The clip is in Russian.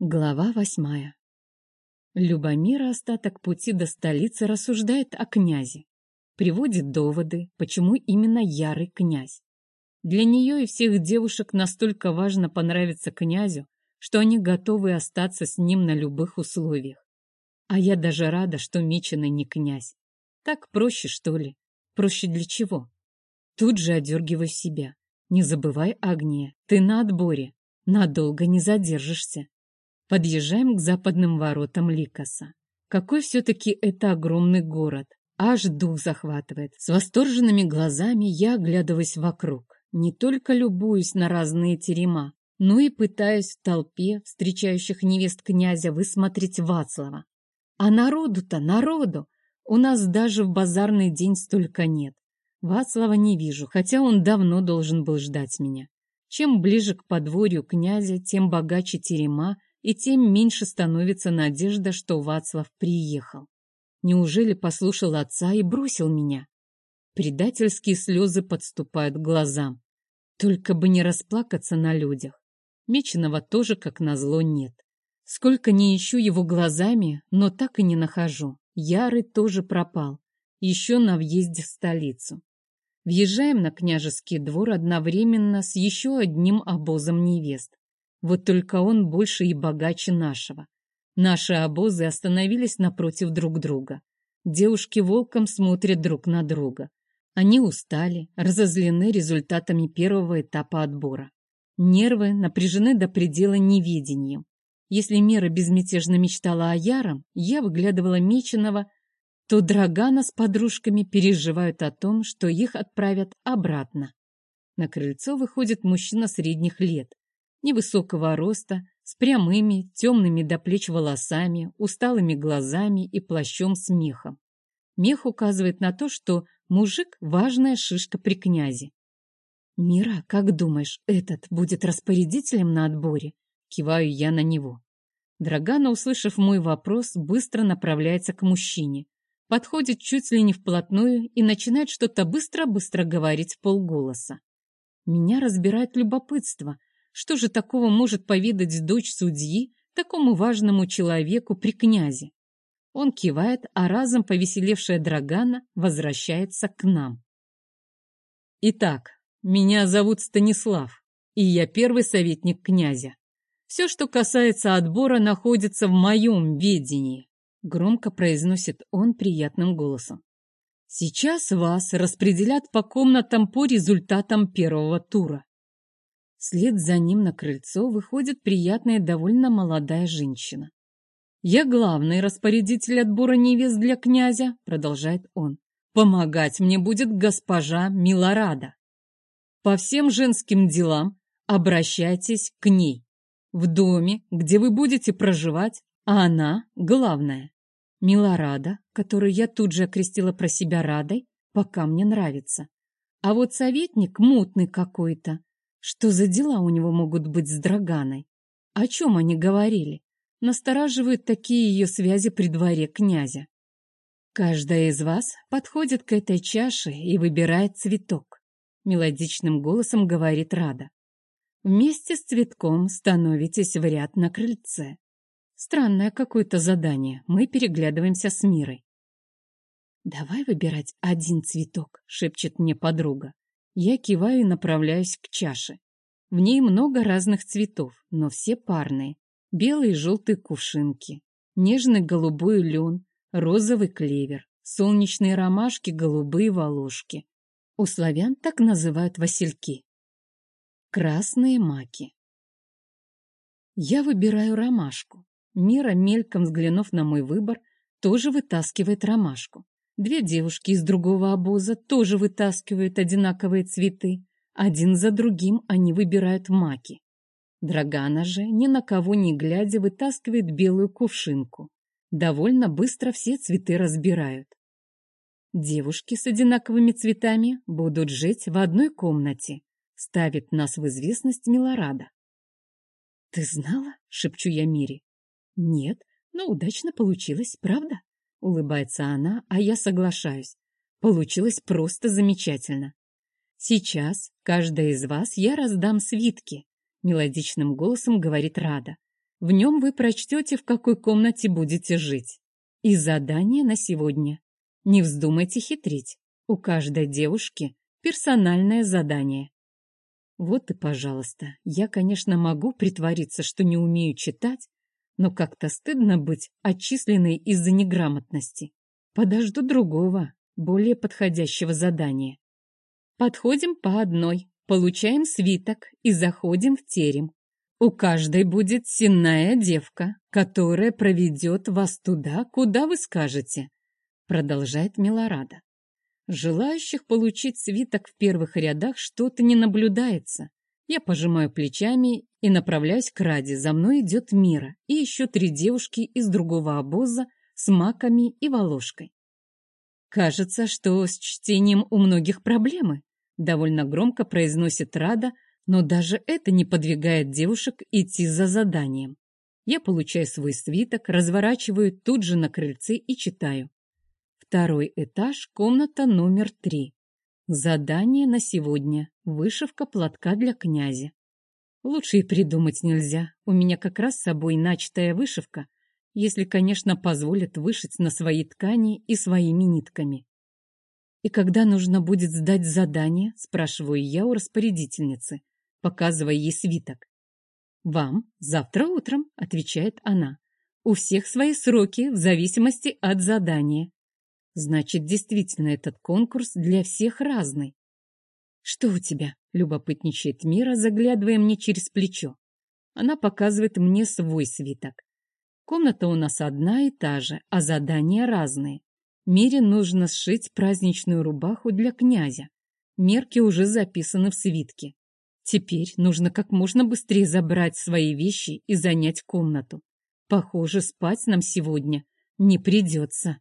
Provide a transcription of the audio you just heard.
Глава восьмая. Любомира остаток пути до столицы рассуждает о князе. Приводит доводы, почему именно ярый князь. Для нее и всех девушек настолько важно понравиться князю, что они готовы остаться с ним на любых условиях. А я даже рада, что Меченый не князь. Так проще, что ли? Проще для чего? Тут же одергиваю себя. Не забывай, Агния, ты на отборе. Надолго не задержишься. Подъезжаем к западным воротам Ликоса. Какой все-таки это огромный город. Аж дух захватывает. С восторженными глазами я оглядываюсь вокруг. Не только любуюсь на разные терема, но и пытаюсь в толпе встречающих невест князя высмотреть Вацлава. А народу-то, народу! У нас даже в базарный день столько нет. Вацлава не вижу, хотя он давно должен был ждать меня. Чем ближе к подворью князя, тем богаче терема и тем меньше становится надежда, что Вацлав приехал. Неужели послушал отца и бросил меня? Предательские слезы подступают к глазам. Только бы не расплакаться на людях. Меченого тоже, как назло, нет. Сколько не ищу его глазами, но так и не нахожу. Ярый тоже пропал. Еще на въезде в столицу. Въезжаем на княжеский двор одновременно с еще одним обозом невест. Вот только он больше и богаче нашего. Наши обозы остановились напротив друг друга. Девушки волком смотрят друг на друга. Они устали, разозлены результатами первого этапа отбора. Нервы напряжены до предела неведением. Если Мира безмятежно мечтала о Яром, я выглядывала Меченого, то Драгана с подружками переживают о том, что их отправят обратно. На крыльцо выходит мужчина средних лет, невысокого роста, с прямыми, темными до плеч волосами, усталыми глазами и плащом с мехом. Мех указывает на то, что мужик – важная шишка при князе. «Мира, как думаешь, этот будет распорядителем на отборе?» Киваю я на него. Драгана, услышав мой вопрос, быстро направляется к мужчине. Подходит чуть ли не вплотную и начинает что-то быстро-быстро говорить в полголоса. Меня разбирает любопытство – что же такого может поведать дочь судьи такому важному человеку при князе? Он кивает, а разом повеселевшая Драгана возвращается к нам. Итак, меня зовут Станислав, и я первый советник князя. Все, что касается отбора, находится в моем ведении, громко произносит он приятным голосом. Сейчас вас распределят по комнатам по результатам первого тура. Вслед за ним на крыльцо выходит приятная довольно молодая женщина. «Я главный распорядитель отбора невест для князя», — продолжает он. «Помогать мне будет госпожа Милорада. По всем женским делам обращайтесь к ней. В доме, где вы будете проживать, а она главная. Милорада, которую я тут же окрестила про себя Радой, пока мне нравится. А вот советник мутный какой-то, что за дела у него могут быть с Драганой? О чем они говорили? Настораживают такие ее связи при дворе князя. Каждая из вас подходит к этой чаше и выбирает цветок. Мелодичным голосом говорит Рада. Вместе с цветком становитесь в ряд на крыльце. Странное какое-то задание. Мы переглядываемся с Мирой. «Давай выбирать один цветок», — шепчет мне подруга. Я киваю и направляюсь к чаше. В ней много разных цветов, но все парные. Белые и желтые кувшинки, нежный голубой лен, розовый клевер, солнечные ромашки, голубые волошки. У славян так называют васильки. Красные маки. Я выбираю ромашку. Мира, мельком взглянув на мой выбор, тоже вытаскивает ромашку. Две девушки из другого обоза тоже вытаскивают одинаковые цветы. Один за другим они выбирают маки. Драгана же, ни на кого не глядя, вытаскивает белую кувшинку. Довольно быстро все цветы разбирают. Девушки с одинаковыми цветами будут жить в одной комнате. Ставит нас в известность Милорада. «Ты знала?» — шепчу я Мире. «Нет, но удачно получилось, правда?» Улыбается она, а я соглашаюсь. Получилось просто замечательно. Сейчас каждая из вас я раздам свитки, мелодичным голосом говорит Рада. В нем вы прочтете, в какой комнате будете жить. И задание на сегодня. Не вздумайте хитрить. У каждой девушки персональное задание. Вот и пожалуйста. Я, конечно, могу притвориться, что не умею читать, но как-то стыдно быть отчисленной из-за неграмотности. Подожду другого, более подходящего задания. Подходим по одной, получаем свиток и заходим в терем. У каждой будет сенная девка, которая проведет вас туда, куда вы скажете, продолжает Милорада. Желающих получить свиток в первых рядах что-то не наблюдается. Я пожимаю плечами и направляюсь к Раде. За мной идет Мира и еще три девушки из другого обоза с маками и волошкой. Кажется, что с чтением у многих проблемы. Довольно громко произносит Рада, но даже это не подвигает девушек идти за заданием. Я получаю свой свиток, разворачиваю тут же на крыльце и читаю. Второй этаж, комната номер три. Задание на сегодня. Вышивка платка для князя. Лучше и придумать нельзя. У меня как раз с собой начатая вышивка, если, конечно, позволят вышить на свои ткани и своими нитками. «И когда нужно будет сдать задание?» – спрашиваю я у распорядительницы показывая ей свиток. «Вам завтра утром», — отвечает она. «У всех свои сроки в зависимости от задания». Значит, действительно, этот конкурс для всех разный. «Что у тебя?» — любопытничает Мира, заглядывая мне через плечо. Она показывает мне свой свиток. Комната у нас одна и та же, а задания разные. Мире нужно сшить праздничную рубаху для князя. Мерки уже записаны в свитке. Теперь нужно как можно быстрее забрать свои вещи и занять комнату. Похоже, спать нам сегодня не придется.